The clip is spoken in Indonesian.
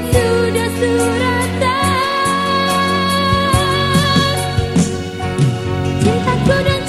sudah suratan. Cintaku dan